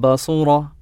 باصورة